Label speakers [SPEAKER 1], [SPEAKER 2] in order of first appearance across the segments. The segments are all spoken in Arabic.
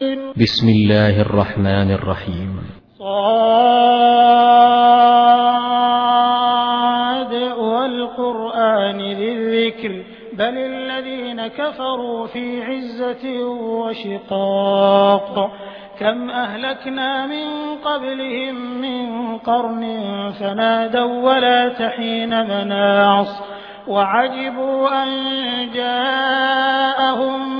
[SPEAKER 1] بسم الله الرحمن الرحيم.
[SPEAKER 2] صاد والقرآن ذي الذكر بل الذين كفروا في عزة وشقاق. كم أهلكنا من قبلهم من قرن فنادوا ولا تحين مناص وعجبوا أن جاءهم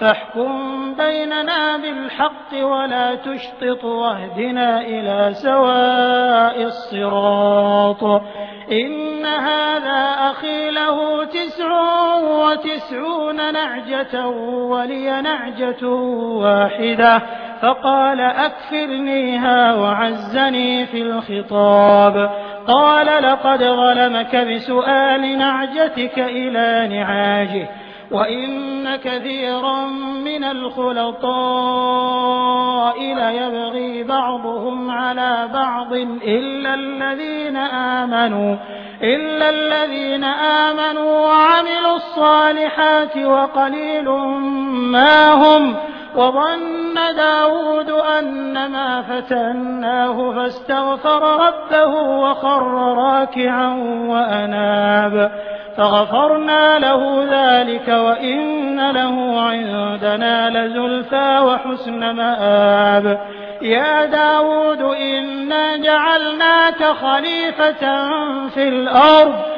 [SPEAKER 2] فاحكم بيننا بالحق ولا تشطط واهدنا إلى سواء الصراط. إن هذا أخي له تسع وتسعون نعجة ولي نعجة واحدة. فقال أكفرنيها وعزني في الخطاب. قال لقد ظلمك بسؤال نعجتك إلى نعاجه. وإن كثيرا من الخلطاء ليبغي بعضهم على بعض إلا الذين آمنوا إلا الذين آمنوا وعملوا الصالحات وقليل ما هم وظن داود أنما فتناه فاستغفر ربه وخر راكعا وأناب. فغفرنا له ذلك وإن له عندنا لزلفى وحسن مآب. يا داود إنا جعلناك خليفة في الأرض.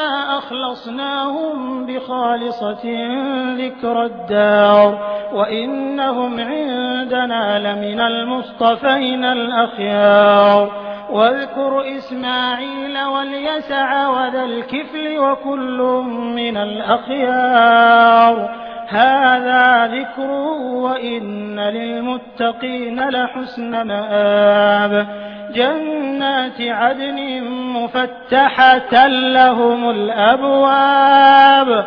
[SPEAKER 2] إنا أخلصناهم بخالصة ذكر الدار وإنهم عندنا لمن المصطفين الأخيار واذكر إسماعيل واليسع وذا الكفل وكل من الأخيار هذا ذكر وإن للمتقين لحسن مآب. جنات عدن مفتحة لهم الأبواب.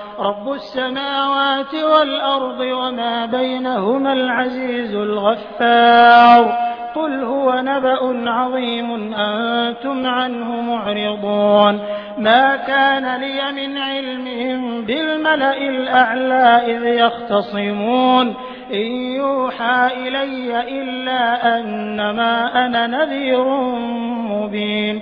[SPEAKER 2] رب السماوات والأرض وما بينهما العزيز الغفار. قل هو نبأ عظيم أنتم عنه معرضون. ما كان لي من علمهم بالملأ الأعلى إذ يختصمون. إن يوحى إلي إلا أنما أنا نذير مبين.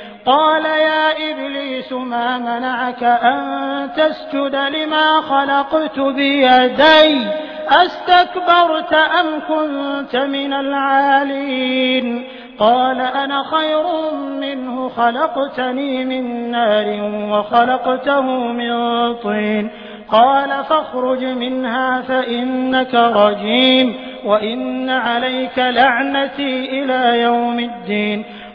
[SPEAKER 2] قال يا إبليس ما منعك أن تسجد لما خلقت بيدي؟ أستكبرت أم كنت من العالين؟ قال أنا خير منه خلقتني من نار وخلقته من طين. قال فاخرج منها فإنك رجيم وإن عليك لعنتي إلى يوم الدين.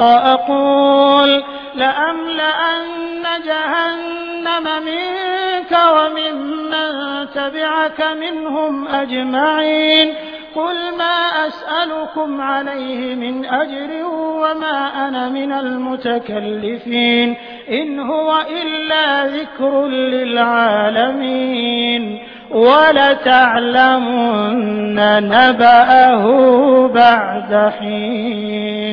[SPEAKER 2] أقول لأملأن جهنم منك وممن تبعك منهم أجمعين قل ما أسألكم عليه من أجر وما أنا من المتكلفين إن هو إلا ذكر للعالمين ولتعلمن نبأه بعد حين